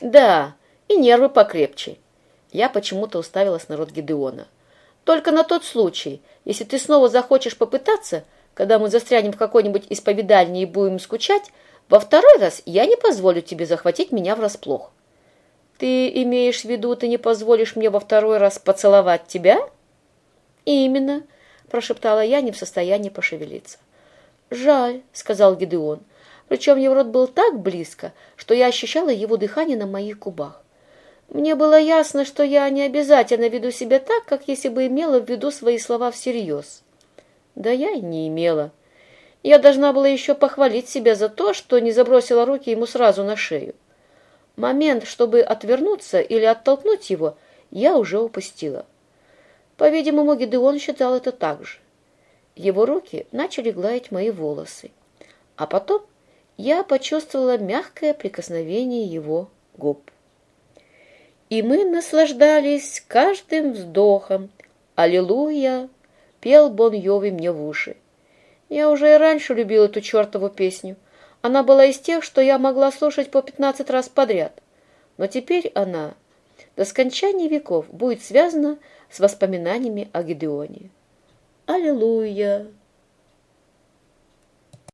Да, и нервы покрепче. Я почему-то уставилась на рот Гидеона. Только на тот случай, если ты снова захочешь попытаться, когда мы застрянем в какой-нибудь исповедальне и будем скучать, во второй раз я не позволю тебе захватить меня врасплох. Ты имеешь в виду, ты не позволишь мне во второй раз поцеловать тебя? Именно, прошептала я, не в состоянии пошевелиться. Жаль, сказал Гидеон. Причем его рот был так близко, что я ощущала его дыхание на моих губах. Мне было ясно, что я не обязательно веду себя так, как если бы имела в виду свои слова всерьез. Да я и не имела. Я должна была еще похвалить себя за то, что не забросила руки ему сразу на шею. Момент, чтобы отвернуться или оттолкнуть его, я уже упустила. По-видимому, Гидеон считал это так же. Его руки начали гладить мои волосы, а потом я почувствовала мягкое прикосновение его губ. И мы наслаждались каждым вздохом. «Аллилуйя!» — пел Бон Йови мне в уши. Я уже и раньше любил эту чертову песню. Она была из тех, что я могла слушать по пятнадцать раз подряд. Но теперь она до скончания веков будет связана с воспоминаниями о Гедеоне. Аллилуйя!